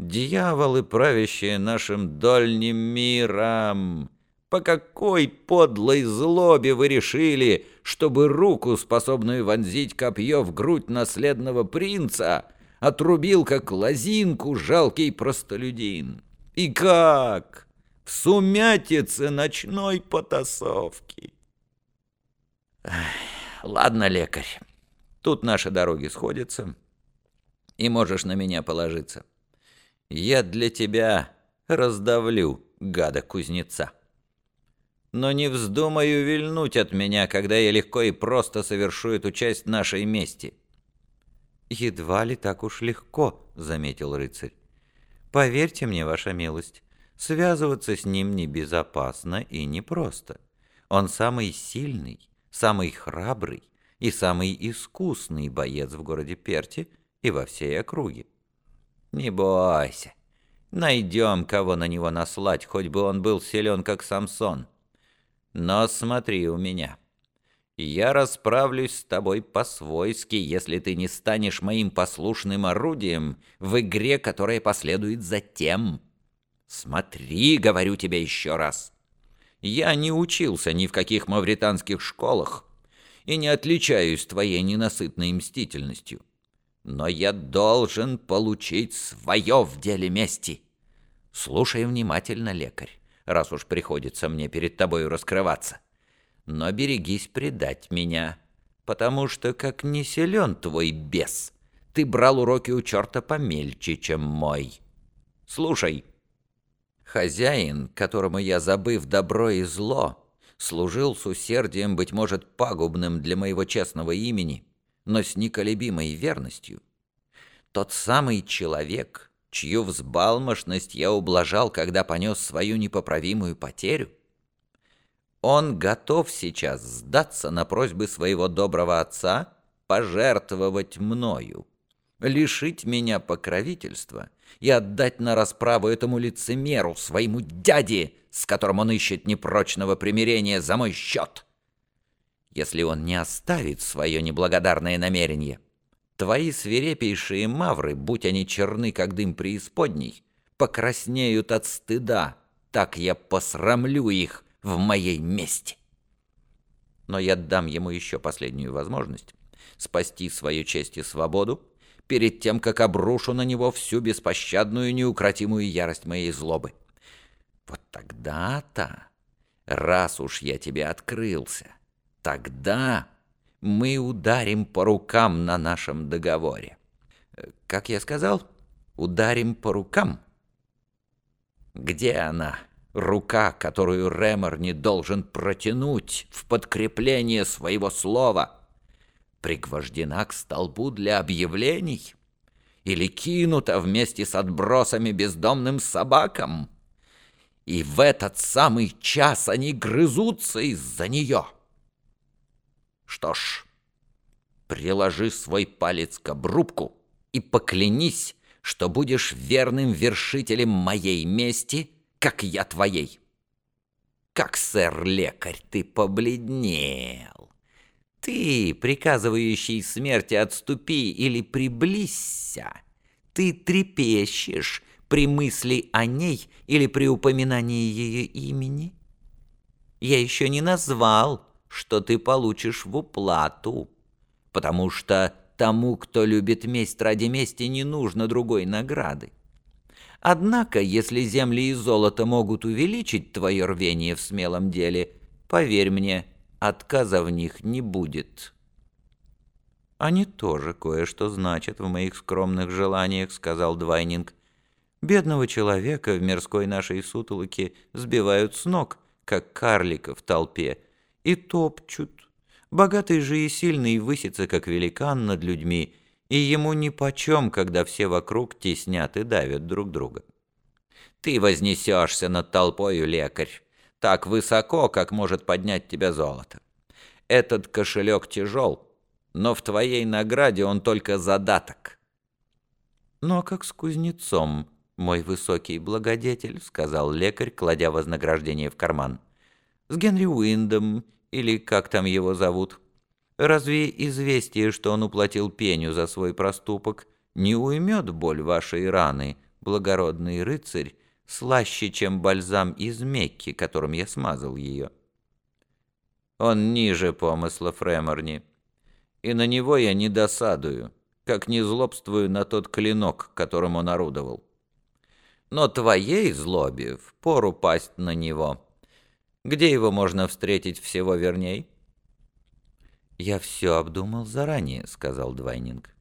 Дьяволы, правящие нашим дольним миром, по какой подлой злобе вы решили, чтобы руку, способную вонзить копье в грудь наследного принца, отрубил как лозинку жалкий простолюдин? И как? В сумятице ночной потасовки. Ладно, лекарь, тут наши дороги сходятся, и можешь на меня положиться. Я для тебя раздавлю гада-кузнеца. Но не вздумаю вильнуть от меня, когда я легко и просто совершу эту часть нашей мести». «Едва ли так уж легко», — заметил рыцарь. «Поверьте мне, ваша милость, связываться с ним небезопасно и непросто. Он самый сильный, самый храбрый и самый искусный боец в городе Перте и во всей округе. Не бойся. Найдем, кого на него наслать, хоть бы он был силен, как Самсон. Но смотри у меня. Я расправлюсь с тобой по-свойски, если ты не станешь моим послушным орудием в игре, которая последует затем. Смотри, говорю тебе еще раз. Я не учился ни в каких мавританских школах и не отличаюсь твоей ненасытной мстительностью но я должен получить свое в деле мести. Слушай внимательно, лекарь, раз уж приходится мне перед тобою раскрываться. Но берегись предать меня, потому что, как не силен твой бес, ты брал уроки у черта помельче, чем мой. Слушай, хозяин, которому я, забыв добро и зло, служил с усердием, быть может, пагубным для моего честного имени — но с неколебимой верностью. Тот самый человек, чью взбалмошность я ублажал, когда понес свою непоправимую потерю, он готов сейчас сдаться на просьбы своего доброго отца пожертвовать мною, лишить меня покровительства и отдать на расправу этому лицемеру, своему дяде, с которым он ищет непрочного примирения за мой счет» если он не оставит свое неблагодарное намерение. Твои свирепейшие мавры, будь они черны, как дым преисподней, покраснеют от стыда, так я посрамлю их в моей мести. Но я дам ему еще последнюю возможность спасти свою честь и свободу перед тем, как обрушу на него всю беспощадную неукротимую ярость моей злобы. Вот тогда-то, раз уж я тебе открылся, Тогда мы ударим по рукам на нашем договоре. Как я сказал, ударим по рукам. Где она, рука, которую Ремор не должен протянуть в подкрепление своего слова? Пригвождена к столбу для объявлений? Или кинута вместе с отбросами бездомным собакам? И в этот самый час они грызутся из-за нее. Что ж, приложи свой палец к обрубку и поклянись, что будешь верным вершителем моей мести, как я твоей. Как, сэр-лекарь, ты побледнел. Ты, приказывающий смерти отступи или приблизься, ты трепещешь при мысли о ней или при упоминании ее имени. Я еще не назвал что ты получишь в уплату, потому что тому, кто любит месть ради мести, не нужно другой награды. Однако, если земли и золото могут увеличить твое рвение в смелом деле, поверь мне, отказа в них не будет». «Они тоже кое-что значат в моих скромных желаниях», — сказал Двайнинг. «Бедного человека в мирской нашей сутолоке сбивают с ног, как карлика в толпе, и топчут. Богатый же и сильный высится, как великан над людьми, и ему нипочем, когда все вокруг теснят и давят друг друга. Ты вознесешься над толпою, лекарь, так высоко, как может поднять тебя золото. Этот кошелек тяжел, но в твоей награде он только задаток. «Ну а как с кузнецом, мой высокий благодетель?» — сказал лекарь, кладя вознаграждение в карман с Генри Уиндом, или как там его зовут. Разве известие, что он уплатил пеню за свой проступок, не уймет боль вашей раны, благородный рыцарь, слаще, чем бальзам из Мекки, которым я смазал ее. Он ниже помыслов Реморни, и на него я не досадую, как не злобствую на тот клинок, которым он орудовал. Но твоей злобе впору пасть на него. Где его можно встретить всего верней?» «Я все обдумал заранее», — сказал Двайнинг.